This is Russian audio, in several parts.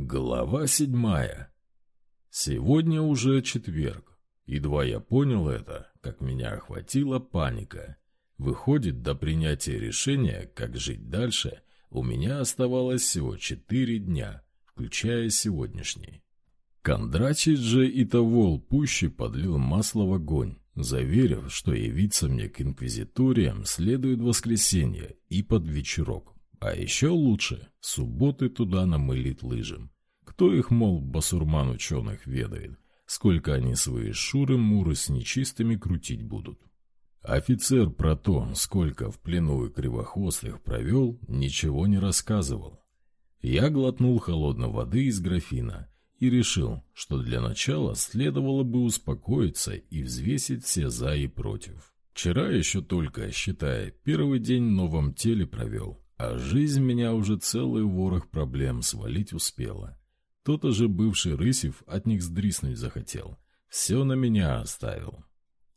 Глава седьмая. Сегодня уже четверг. Едва я понял это, как меня охватила паника. Выходит, до принятия решения, как жить дальше, у меня оставалось всего четыре дня, включая сегодняшний. Кондратич же и того пуще подлил масло в огонь, заверив, что явиться мне к инквизиториям следует воскресенье и под вечерок. А еще лучше субботы туда намылить лыжам. Кто их, мол, басурман ученых ведает, сколько они свои шуры-муры с нечистыми крутить будут. Офицер про то, сколько в плену и кривохвостых провел, ничего не рассказывал. Я глотнул холодной воды из графина и решил, что для начала следовало бы успокоиться и взвесить все «за» и «против». Вчера еще только, считая, первый день в новом теле провел, а жизнь меня уже целый ворох проблем свалить успела. Кто-то же бывший Рысев от них сдриснуть захотел. Все на меня оставил.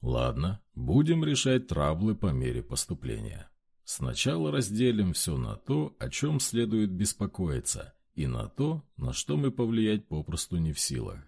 Ладно, будем решать траблы по мере поступления. Сначала разделим все на то, о чем следует беспокоиться, и на то, на что мы повлиять попросту не в силах.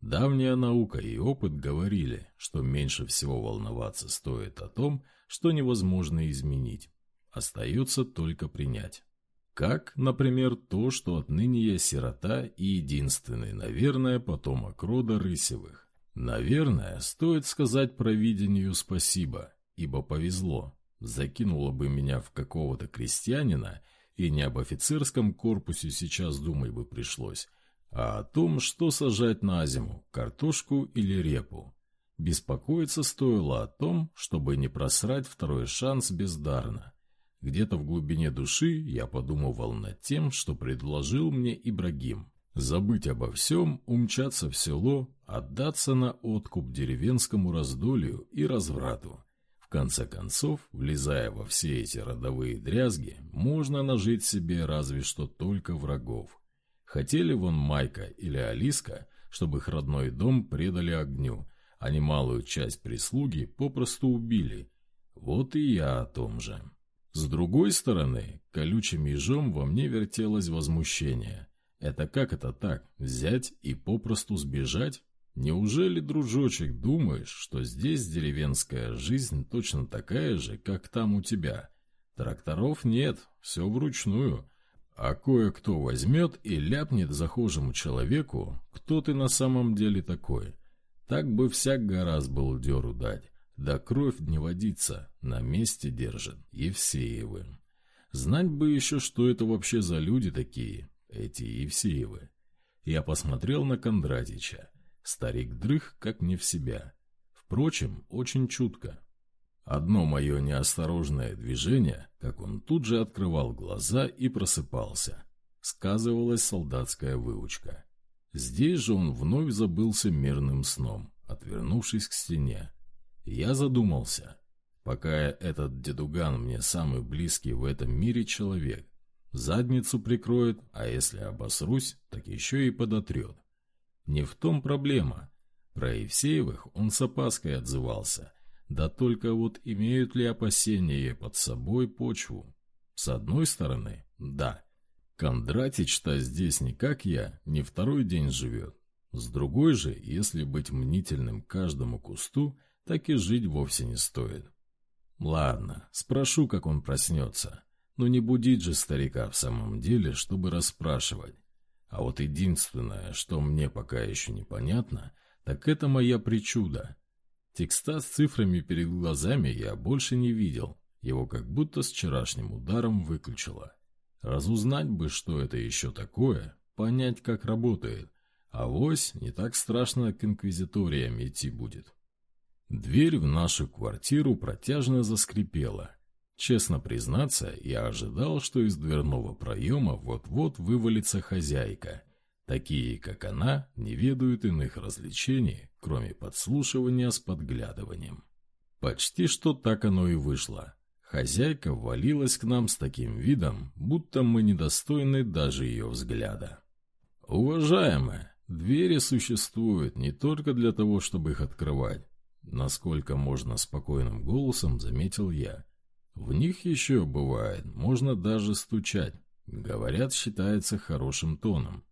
Давняя наука и опыт говорили, что меньше всего волноваться стоит о том, что невозможно изменить. Остается только принять. Как, например, то, что отныне я сирота и единственный, наверное, потомок рода Рысевых. Наверное, стоит сказать провидению спасибо, ибо повезло. Закинуло бы меня в какого-то крестьянина, и не об офицерском корпусе сейчас думать бы пришлось, а о том, что сажать на зиму, картошку или репу. Беспокоиться стоило о том, чтобы не просрать второй шанс бездарно. Где-то в глубине души я подумывал над тем, что предложил мне Ибрагим. Забыть обо всем, умчаться в село, отдаться на откуп деревенскому раздолью и разврату. В конце концов, влезая во все эти родовые дрязги, можно нажить себе разве что только врагов. Хотели вон Майка или Алиска, чтобы их родной дом предали огню, а немалую часть прислуги попросту убили. Вот и я о том же. С другой стороны, колючим ежом во мне вертелось возмущение. Это как это так, взять и попросту сбежать? Неужели, дружочек, думаешь, что здесь деревенская жизнь точно такая же, как там у тебя? Тракторов нет, все вручную. А кое-кто возьмет и ляпнет захожему человеку, кто ты на самом деле такой. Так бы всяк гораздо был деру дать. Да кровь не водится, на месте держит, Евсеевы. Знать бы еще, что это вообще за люди такие, эти Евсеевы. Я посмотрел на Кондратича. Старик дрых, как не в себя. Впрочем, очень чутко. Одно мое неосторожное движение, как он тут же открывал глаза и просыпался. Сказывалась солдатская выучка. Здесь же он вновь забылся мирным сном, отвернувшись к стене. Я задумался. Пока этот дедуган мне самый близкий в этом мире человек. Задницу прикроет, а если обосрусь, так еще и подотрет. Не в том проблема. Про Евсеевых он с опаской отзывался. Да только вот имеют ли опасения под собой почву? С одной стороны, да. Кондратич-то здесь не как я, не второй день живет. С другой же, если быть мнительным каждому кусту, так и жить вовсе не стоит. Ладно, спрошу, как он проснется. Но не будить же старика в самом деле, чтобы расспрашивать. А вот единственное, что мне пока еще непонятно, так это моя причуда. Текста с цифрами перед глазами я больше не видел. Его как будто с вчерашним ударом выключило. Разузнать бы, что это еще такое, понять, как работает. А вось не так страшно к инквизиториям идти будет. Дверь в нашу квартиру протяжно заскрипела. Честно признаться, я ожидал, что из дверного проема вот-вот вывалится хозяйка. Такие, как она, не ведают иных развлечений, кроме подслушивания с подглядыванием. Почти что так оно и вышло. Хозяйка ввалилась к нам с таким видом, будто мы недостойны даже ее взгляда. «Уважаемая, двери существуют не только для того, чтобы их открывать. Насколько можно спокойным голосом заметил я. В них еще бывает, можно даже стучать. Говорят, считается хорошим тоном.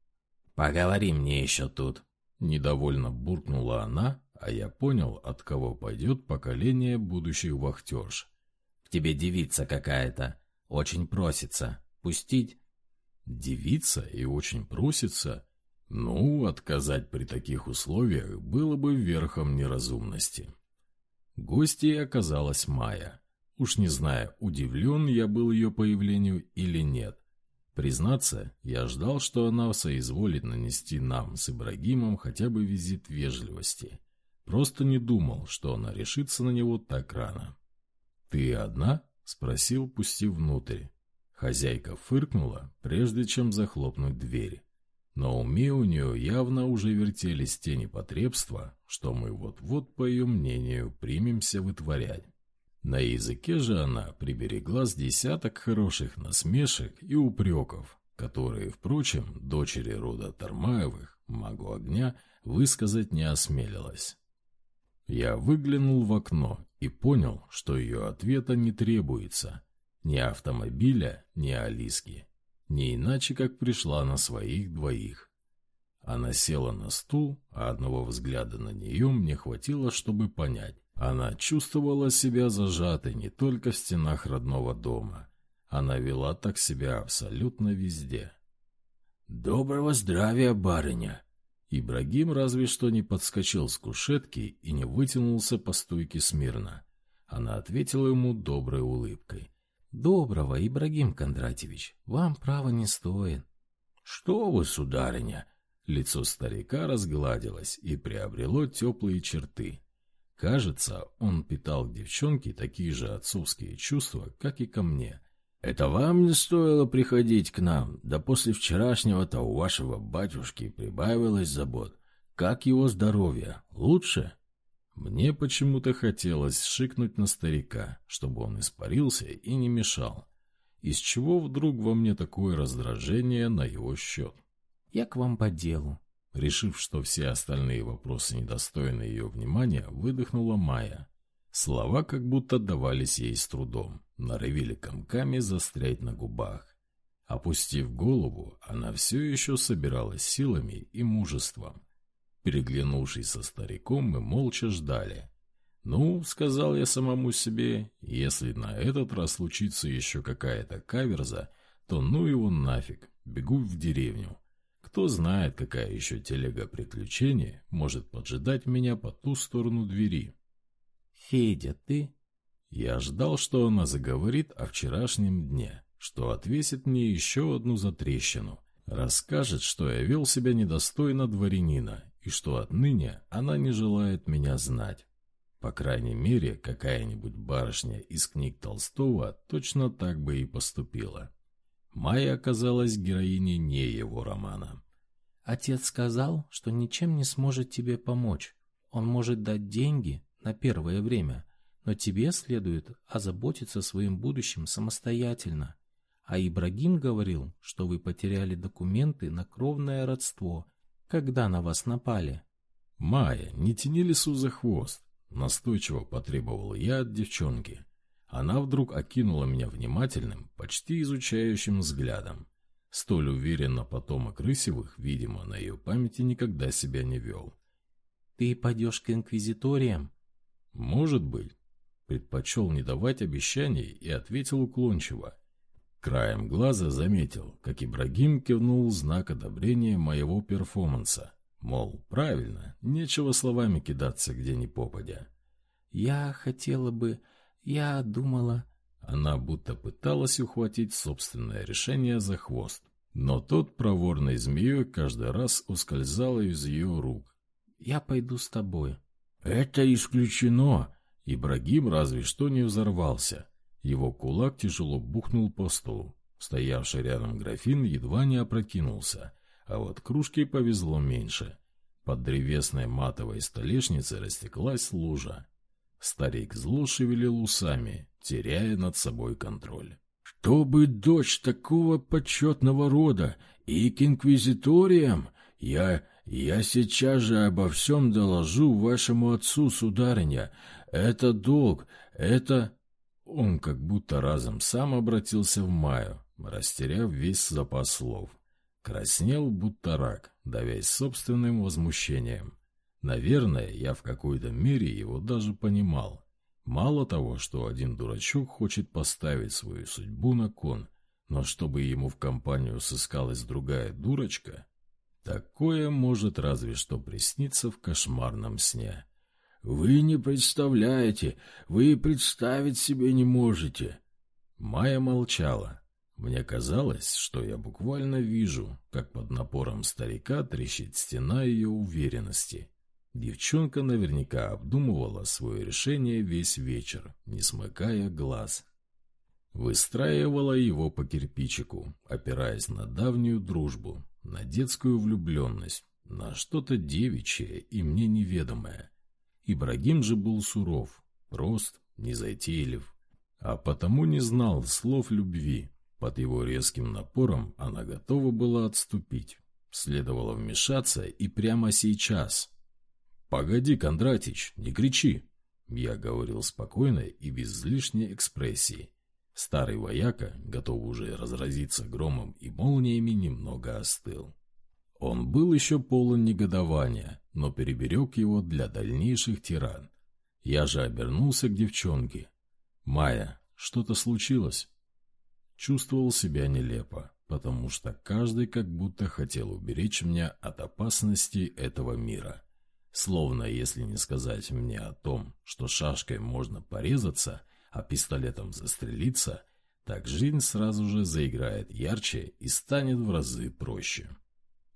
Поговори мне еще тут. Недовольно буркнула она, а я понял, от кого пойдет поколение будущих вахтерш. К тебе девица какая-то. Очень просится. Пустить? Девица и очень просится? Ну, отказать при таких условиях было бы верхом неразумности. Гостьей оказалась Майя. Уж не знаю, удивлен я был ее появлению или нет. Признаться, я ждал, что она соизволит нанести нам с Ибрагимом хотя бы визит вежливости. Просто не думал, что она решится на него так рано. «Ты одна?» — спросил, пустив внутрь. Хозяйка фыркнула, прежде чем захлопнуть дверь. На уме у нее явно уже вертелись те непотребства, что мы вот-вот, по ее мнению, примемся вытворять. На языке же она приберегла с десяток хороших насмешек и упреков, которые, впрочем, дочери рода Тармаевых, магу огня, высказать не осмелилась. Я выглянул в окно и понял, что ее ответа не требуется. Ни автомобиля, ни Алиски. Не иначе, как пришла на своих двоих. Она села на стул, а одного взгляда на нее мне хватило, чтобы понять. Она чувствовала себя зажатой не только в стенах родного дома. Она вела так себя абсолютно везде. «Доброго здравия, барыня!» Ибрагим разве что не подскочил с кушетки и не вытянулся по стойке смирно. Она ответила ему доброй улыбкой. «Доброго, Ибрагим Кондратьевич, вам право не стоит». «Что вы, сударыня?» Лицо старика разгладилось и приобрело теплые черты. Кажется, он питал к девчонке такие же отцовские чувства, как и ко мне. «Это вам не стоило приходить к нам, да после вчерашнего-то у вашего батюшки прибавилось забот. Как его здоровье? Лучше?» Мне почему-то хотелось шикнуть на старика, чтобы он испарился и не мешал. Из чего вдруг во мне такое раздражение на его счет? «Я к вам по делу». Решив, что все остальные вопросы недостойны ее внимания, выдохнула Майя. Слова как будто давались ей с трудом, норовили комками застрять на губах. Опустив голову, она все еще собиралась силами и мужеством. Переглянувшись со стариком, мы молча ждали. «Ну, — сказал я самому себе, — если на этот раз случится еще какая-то каверза, то ну его нафиг, бегу в деревню. Кто знает, какая еще телега приключений может поджидать меня по ту сторону двери». «Федя, ты...» Я ждал, что она заговорит о вчерашнем дне, что отвесит мне еще одну затрещину, расскажет, что я вел себя недостойно дворянина и что отныне она не желает меня знать. По крайней мере, какая-нибудь барышня из книг Толстого точно так бы и поступила. Майя оказалась героиней не его романа. «Отец сказал, что ничем не сможет тебе помочь. Он может дать деньги на первое время, но тебе следует озаботиться своим будущим самостоятельно. А Ибрагим говорил, что вы потеряли документы на кровное родство когда на вас напали. «Майя, не тяни лису за хвост!» Настойчиво потребовал я от девчонки. Она вдруг окинула меня внимательным, почти изучающим взглядом. Столь уверенно потомок Рысевых, видимо, на ее памяти никогда себя не вел. «Ты пойдешь к инквизиториям?» «Может быть». Предпочел не давать обещаний и ответил уклончиво. Краем глаза заметил, как Ибрагим кивнул знак одобрения моего перформанса. Мол, правильно, нечего словами кидаться где ни попадя. «Я хотела бы... Я думала...» Она будто пыталась ухватить собственное решение за хвост. Но тот проворной змеей каждый раз ускользал из ее рук. «Я пойду с тобой». «Это исключено!» Ибрагим разве что не взорвался. Его кулак тяжело бухнул по столу. Стоявший рядом графин едва не опрокинулся, а вот кружке повезло меньше. Под древесной матовой столешницей растеклась лужа. Старик зло шевелил усами, теряя над собой контроль. «Чтобы дочь такого почетного рода и к инквизиториям, я... я сейчас же обо всем доложу вашему отцу, сударыня. Это долг, это...» Он как будто разом сам обратился в Маю, растеряв весь запас слов. Краснел, будто рак, давясь собственным возмущением. Наверное, я в какой-то мере его даже понимал. Мало того, что один дурачок хочет поставить свою судьбу на кон, но чтобы ему в компанию сыскалась другая дурочка, такое может разве что присниться в кошмарном сне. «Вы не представляете, вы представить себе не можете!» Майя молчала. Мне казалось, что я буквально вижу, как под напором старика трещит стена ее уверенности. Девчонка наверняка обдумывала свое решение весь вечер, не смыкая глаз. Выстраивала его по кирпичику, опираясь на давнюю дружбу, на детскую влюбленность, на что-то девичье и мне неведомое. Ибрагим же был суров, прост, незатейлив, а потому не знал слов любви. Под его резким напором она готова была отступить. Следовало вмешаться и прямо сейчас. «Погоди, Кондратич, не кричи!» Я говорил спокойно и без лишней экспрессии. Старый вояка, готовый уже разразиться громом и молниями, немного остыл. Он был еще полон негодования, но переберег его для дальнейших тиран. Я же обернулся к девчонке. «Майя, что-то случилось?» Чувствовал себя нелепо, потому что каждый как будто хотел уберечь меня от опасностей этого мира. Словно, если не сказать мне о том, что шашкой можно порезаться, а пистолетом застрелиться, так жизнь сразу же заиграет ярче и станет в разы проще.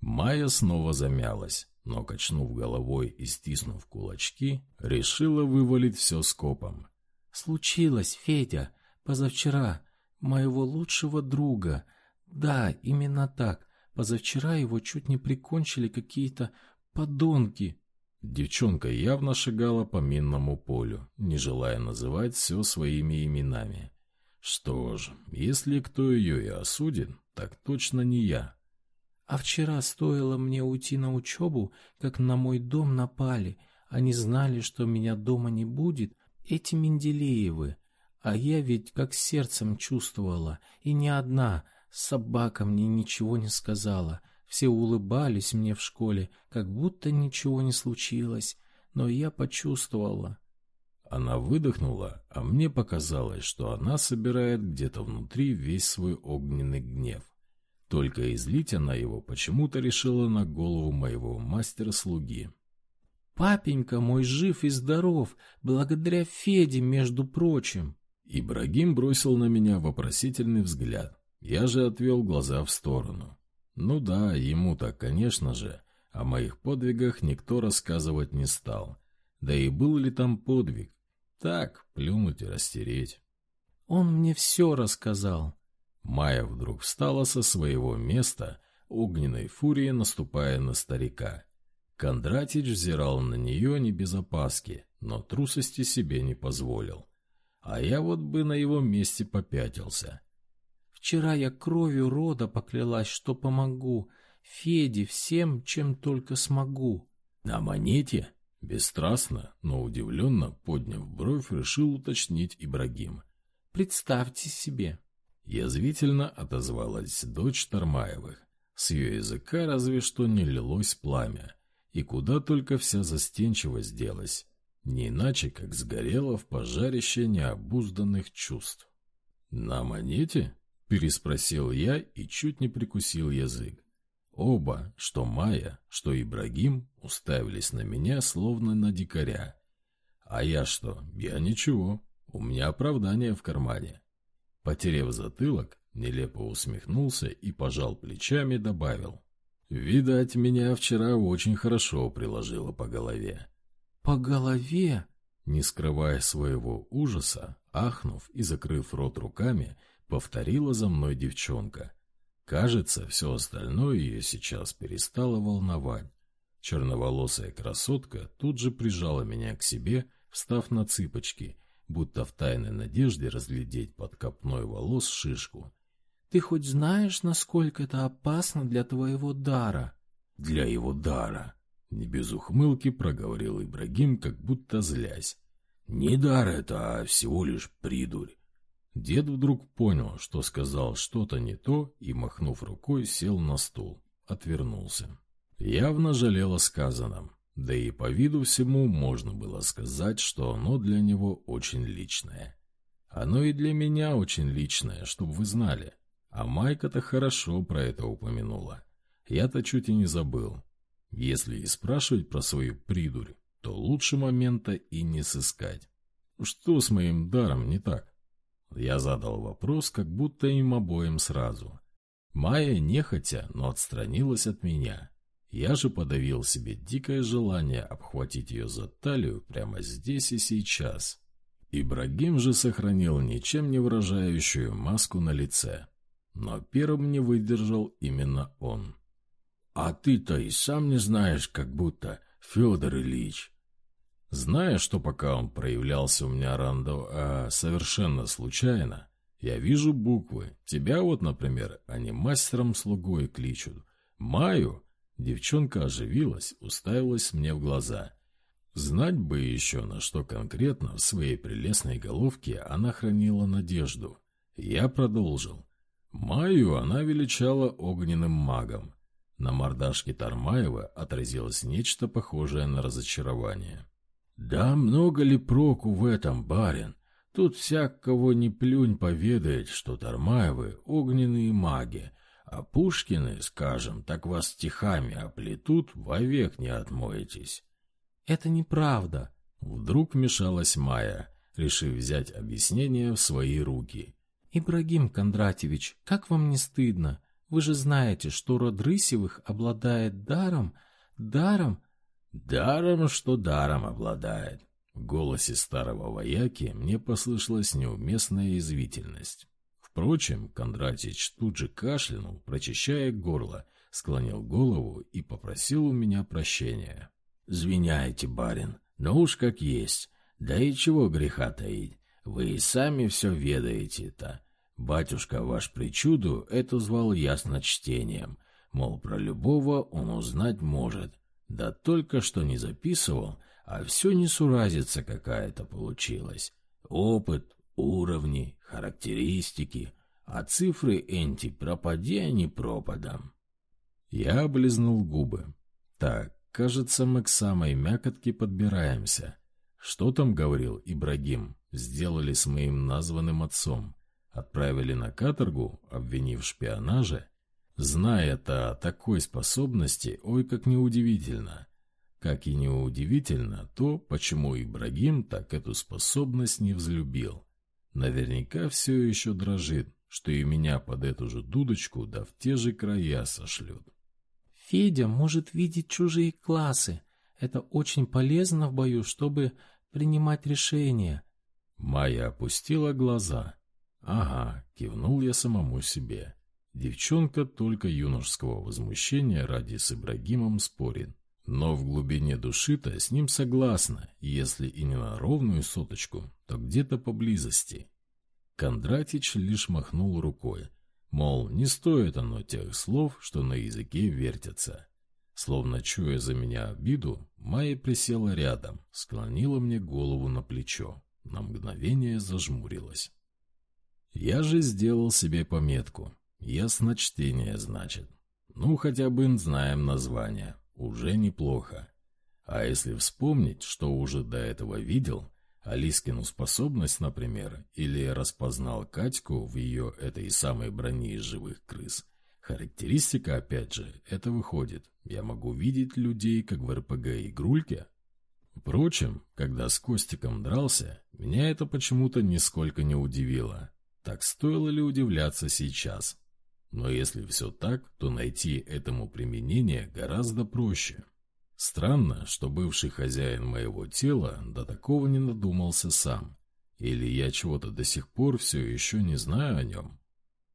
Майя снова замялась, но, качнув головой и стиснув кулачки, решила вывалить все скопом. «Случилось, Федя, позавчера, моего лучшего друга. Да, именно так. Позавчера его чуть не прикончили какие-то подонки». Девчонка явно шагала по минному полю, не желая называть все своими именами. Что ж, если кто ее и осудит, так точно не я. А вчера стоило мне уйти на учебу, как на мой дом напали. Они знали, что меня дома не будет, эти Менделеевы. А я ведь как сердцем чувствовала, и не одна. Собака мне ничего не сказала. Все улыбались мне в школе, как будто ничего не случилось. Но я почувствовала. Она выдохнула, а мне показалось, что она собирает где-то внутри весь свой огненный гнев. Только излить она его почему-то решила на голову моего мастера-слуги. «Папенька мой жив и здоров, благодаря Феде, между прочим». Ибрагим бросил на меня вопросительный взгляд. Я же отвел глаза в сторону. Ну да, ему-то, конечно же, о моих подвигах никто рассказывать не стал. Да и был ли там подвиг? Так, плюнуть и растереть. Он мне все рассказал. Майя вдруг встала со своего места, огненной фурией наступая на старика. Кондратич взирал на нее не без опаски, но трусости себе не позволил. А я вот бы на его месте попятился. Вчера я кровью рода поклялась, что помогу Феде всем, чем только смогу. На монете? Бесстрастно, но удивленно, подняв бровь, решил уточнить Ибрагим. Представьте себе, Язвительно отозвалась дочь Тармаевых. С ее языка разве что не лилось пламя. И куда только вся застенчивость делась. Не иначе, как сгорела в пожарище необузданных чувств. «На монете?» — переспросил я и чуть не прикусил язык. Оба, что Майя, что Ибрагим, уставились на меня, словно на дикаря. А я что? Я ничего. У меня оправдание в кармане. Потерев затылок, нелепо усмехнулся и пожал плечами, добавил. «Видать, меня вчера очень хорошо приложило по голове». «По голове?» Не скрывая своего ужаса, ахнув и закрыв рот руками, повторила за мной девчонка. Кажется, все остальное ее сейчас перестало волновать. Черноволосая красотка тут же прижала меня к себе, встав на цыпочки — будто в тайной надежде разглядеть под копной волос шишку. «Ты хоть знаешь, насколько это опасно для твоего дара?» «Для его дара», — не без ухмылки проговорил Ибрагим, как будто злясь. «Не дар это, а всего лишь придурь». Дед вдруг понял, что сказал что-то не то, и, махнув рукой, сел на стул. Отвернулся. Явно жалел о сказанном. Да и по виду всему можно было сказать, что оно для него очень личное. Оно и для меня очень личное, чтобы вы знали. А Майка-то хорошо про это упомянула. Я-то чуть и не забыл. Если и спрашивать про свою придурь, то лучше момента и не сыскать. Что с моим даром не так? Я задал вопрос, как будто им обоим сразу. Майя нехотя, но отстранилась от меня. Я же подавил себе дикое желание обхватить ее за талию прямо здесь и сейчас. Ибрагим же сохранил ничем не выражающую маску на лице. Но первым не выдержал именно он. «А ты-то и сам не знаешь, как будто, Федор Ильич». Зная, что пока он проявлялся у меня рандо, а совершенно случайно, я вижу буквы. Тебя вот, например, они мастером-слугой кличут. Маю Девчонка оживилась, уставилась мне в глаза. Знать бы еще, на что конкретно в своей прелестной головке она хранила надежду. Я продолжил. Маю она величала огненным магом. На мордашке Тармаева отразилось нечто похожее на разочарование. «Да много ли проку в этом, барин? Тут всяк, кого не плюнь, поведает, что Тармаевы — огненные маги, а Пушкины, скажем, так вас стихами оплетут, вовек не отмоетесь. Это неправда. Вдруг вмешалась Майя, решив взять объяснение в свои руки. Ибрагим Кондратьевич, как вам не стыдно? Вы же знаете, что род Рысевых обладает даром, даром... Даром, что даром обладает. В голосе старого вояки мне послышалась неуместная извительность. Впрочем, Кондратич тут же кашлянул, прочищая горло, склонил голову и попросил у меня прощения. «Звиняйте, барин, но уж как есть. Да и чего греха таить, вы и сами все ведаете-то. Батюшка ваш причуду это звал ясно чтением, мол, про любого он узнать может. Да только что не записывал, а все несуразица какая-то получилась. Опыт, уровни, характеристики, а цифры энти пропади они пропадом. Я облизнул губы. Так, кажется, мы к самой мякотке подбираемся. Что там говорил Ибрагим? Сделали с моим названным отцом. Отправили на каторгу, обвинив в шпионаже? Зная-то о такой способности, ой, как неудивительно. Как и неудивительно то, почему Ибрагим так эту способность не взлюбил. Наверняка все еще дрожит, что и меня под эту же дудочку да в те же края сошлют. Федя может видеть чужие классы. Это очень полезно в бою, чтобы принимать решения. Майя опустила глаза. Ага, кивнул я самому себе. Девчонка только юношеского возмущения ради с Ибрагимом спорит. Но в глубине души-то с ним согласна, если и не на ровную соточку, то где-то поблизости. Кондратич лишь махнул рукой, мол, не стоит оно тех слов, что на языке вертятся. Словно чуя за меня обиду, Майя присела рядом, склонила мне голову на плечо, на мгновение зажмурилась. Я же сделал себе пометку. Ясночтение, значит. Ну, хотя бы знаем название. Уже неплохо. А если вспомнить, что уже до этого видел, Алискину способность, например, или распознал Катьку в ее этой самой броне из живых крыс, характеристика, опять же, это выходит. Я могу видеть людей, как в РПГ-игрульке. Впрочем, когда с Костиком дрался, меня это почему-то нисколько не удивило. Так стоило ли удивляться сейчас? Но если все так, то найти этому применение гораздо проще. Странно, что бывший хозяин моего тела до такого не надумался сам. Или я чего-то до сих пор все еще не знаю о нем.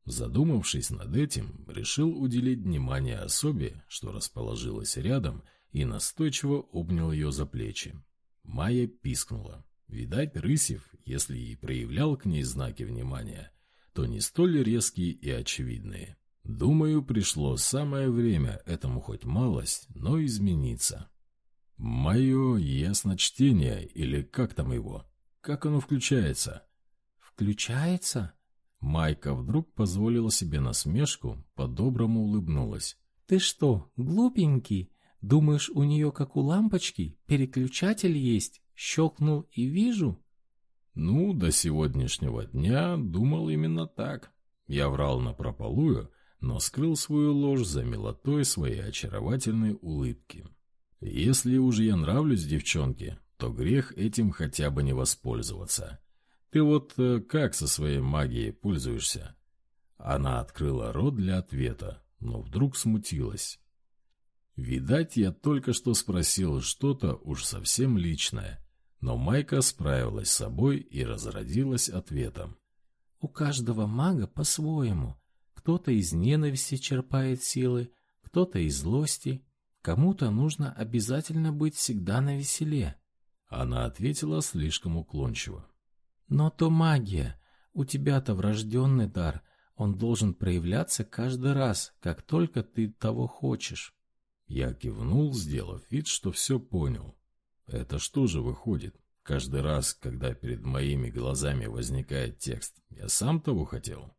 Задумавшись над этим, решил уделить внимание особе, что расположилась рядом, и настойчиво обнял ее за плечи. Майя пискнула. Видать, Рысев, если и проявлял к ней знаки внимания, то не столь резкие и очевидные. Думаю, пришло самое время этому хоть малость, но измениться. Мое ясночтение, или как там его, как оно включается? «Включается?» Майка вдруг позволила себе насмешку, по-доброму улыбнулась. «Ты что, глупенький? Думаешь, у нее, как у лампочки, переключатель есть? Щелкнул и вижу?» «Ну, до сегодняшнего дня думал именно так. Я врал напропалую, но скрыл свою ложь за милотой своей очаровательной улыбки. Если уж я нравлюсь девчонке, то грех этим хотя бы не воспользоваться. Ты вот э, как со своей магией пользуешься?» Она открыла рот для ответа, но вдруг смутилась. Видать, я только что спросил что-то уж совсем личное, но Майка справилась с собой и разродилась ответом. «У каждого мага по-своему. Кто-то из ненависти черпает силы, кто-то из злости. Кому-то нужно обязательно быть всегда на веселе. Она ответила слишком уклончиво. Но то магия. У тебя-то врожденный дар. Он должен проявляться каждый раз, как только ты того хочешь. Я кивнул, сделав вид, что все понял. Это что же выходит? Каждый раз, когда перед моими глазами возникает текст, я сам того хотел?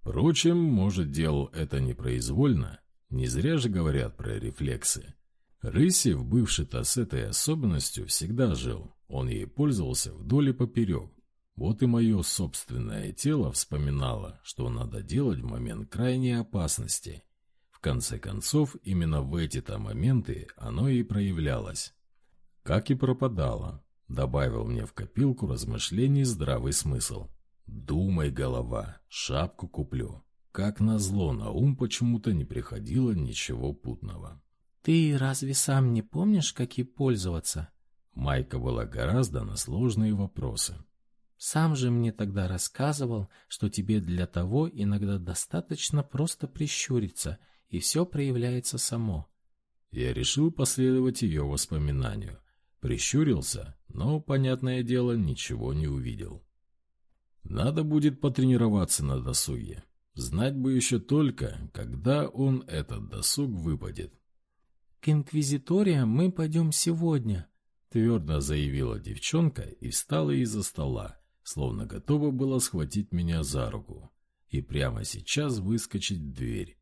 Впрочем, может, делал это непроизвольно. Не зря же говорят про рефлексы. Рысев, бывший-то с этой особенностью, всегда жил. Он ей пользовался вдоль и поперек. Вот и мое собственное тело вспоминало, что надо делать в момент крайней опасности. В конце концов, именно в эти-то моменты оно и проявлялось. Как и пропадало. Добавил мне в копилку размышлений здравый смысл. Думай, голова, шапку куплю. Как назло, на ум почему-то не приходило ничего путного. «Ты разве сам не помнишь, как ей пользоваться?» Майка была гораздо на сложные вопросы. «Сам же мне тогда рассказывал, что тебе для того иногда достаточно просто прищуриться, и все проявляется само». Я решил последовать ее воспоминанию. Прищурился, но, понятное дело, ничего не увидел. Надо будет потренироваться на досуге. Знать бы еще только, когда он этот досуг выпадет. «К инквизиториям мы пойдем сегодня», — твердо заявила девчонка и встала из-за стола, словно готова была схватить меня за руку и прямо сейчас выскочить в дверь.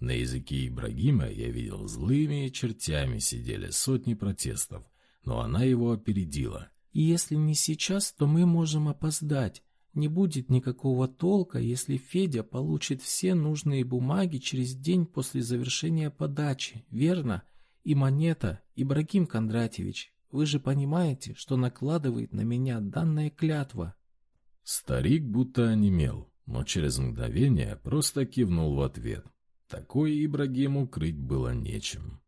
На языке Ибрагима я видел злыми чертями сидели сотни протестов, но она его опередила. «Если не сейчас, то мы можем опоздать. Не будет никакого толка, если Федя получит все нужные бумаги через день после завершения подачи, верно? И монета, Ибрагим Кондратьевич, вы же понимаете, что накладывает на меня данная клятва». Старик будто онемел, но через мгновение просто кивнул в ответ. Такое Ибрагиму крыть было нечем.